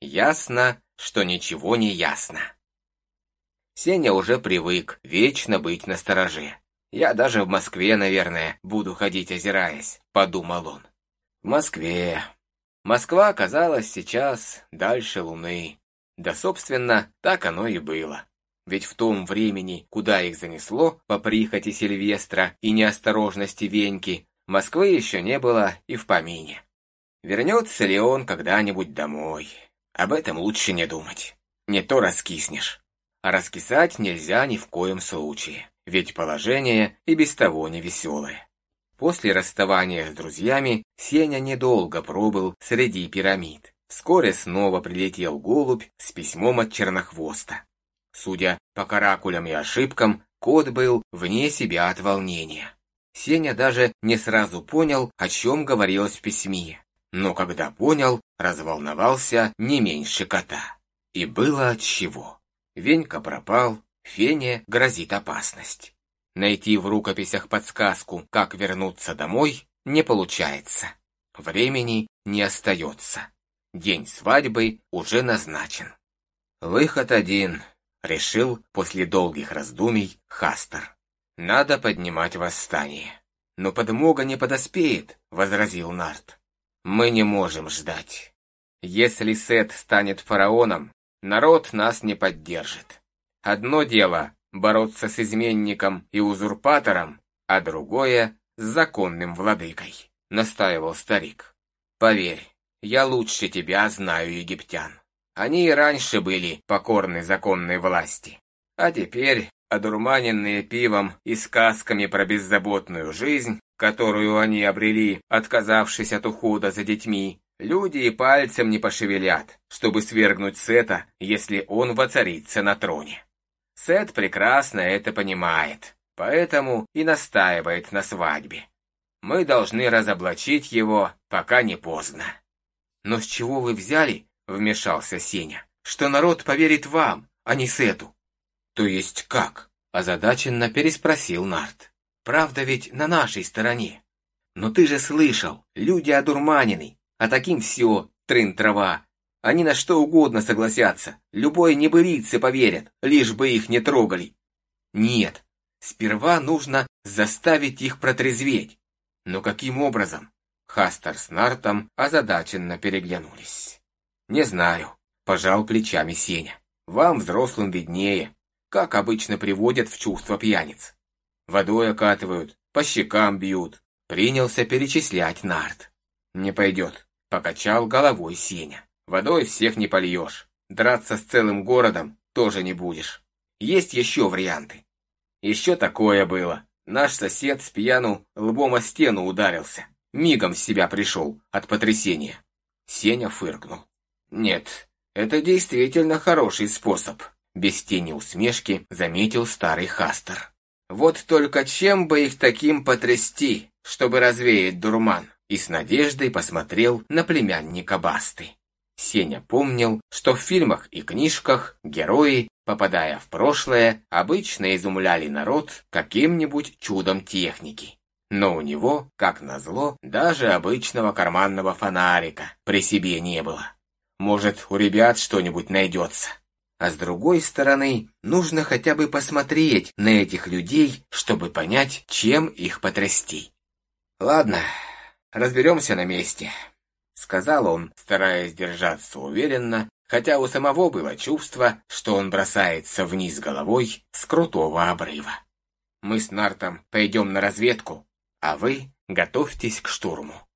Ясно, что ничего не ясно. Сеня уже привык вечно быть на стороже. «Я даже в Москве, наверное, буду ходить озираясь», — подумал он. В Москве. Москва оказалась сейчас дальше Луны. Да, собственно, так оно и было. Ведь в том времени, куда их занесло по прихоти Сильвестра и неосторожности Веньки, Москвы еще не было и в помине. Вернется ли он когда-нибудь домой? Об этом лучше не думать. Не то раскиснешь. А раскисать нельзя ни в коем случае, ведь положение и без того невеселое. После расставания с друзьями Сеня недолго пробыл среди пирамид. Вскоре снова прилетел голубь с письмом от Чернохвоста. Судя по каракулям и ошибкам, кот был вне себя от волнения. Сеня даже не сразу понял, о чем говорилось в письме. Но когда понял, разволновался не меньше кота. И было от чего. Венька пропал, Фене грозит опасность. Найти в рукописях подсказку, как вернуться домой, не получается. Времени не остается. День свадьбы уже назначен. Выход один, решил после долгих раздумий Хастер. Надо поднимать восстание. Но подмога не подоспеет, возразил Нарт. Мы не можем ждать. Если Сет станет фараоном, народ нас не поддержит. Одно дело бороться с изменником и узурпатором, а другое с законным владыкой, настаивал старик. Поверь, я лучше тебя знаю египтян. Они и раньше были покорны законной власти, а теперь, одурманенные пивом и сказками про беззаботную жизнь, которую они обрели, отказавшись от ухода за детьми, люди и пальцем не пошевелят, чтобы свергнуть Сета, если он воцарится на троне. Сет прекрасно это понимает, поэтому и настаивает на свадьбе. Мы должны разоблачить его, пока не поздно. Но с чего вы взяли, вмешался Сеня, что народ поверит вам, а не Сету? То есть как? Озадаченно переспросил Нарт. Правда ведь на нашей стороне. Но ты же слышал, люди одурманены, а таким все, трын-трава. Они на что угодно согласятся, любой небылице поверят, лишь бы их не трогали. Нет, сперва нужно заставить их протрезветь. Но каким образом? Хастер с Нартом озадаченно переглянулись. Не знаю, пожал плечами Сеня. Вам, взрослым, виднее, как обычно приводят в чувство пьяниц водой окатывают, по щекам бьют. Принялся перечислять нарт. Не пойдет, покачал головой Сеня. Водой всех не польешь. Драться с целым городом тоже не будешь. Есть еще варианты. Еще такое было. Наш сосед с пьяну лбом о стену ударился. Мигом с себя пришел от потрясения. Сеня фыркнул. Нет, это действительно хороший способ. Без тени усмешки заметил старый Хастер. Вот только чем бы их таким потрясти, чтобы развеять дурман? И с надеждой посмотрел на племянника Басты. Сеня помнил, что в фильмах и книжках герои, попадая в прошлое, обычно изумляли народ каким-нибудь чудом техники. Но у него, как назло, даже обычного карманного фонарика при себе не было. Может, у ребят что-нибудь найдется. А с другой стороны, нужно хотя бы посмотреть на этих людей, чтобы понять, чем их потрясти. «Ладно, разберемся на месте», — сказал он, стараясь держаться уверенно, хотя у самого было чувство, что он бросается вниз головой с крутого обрыва. «Мы с Нартом пойдем на разведку, а вы готовьтесь к штурму».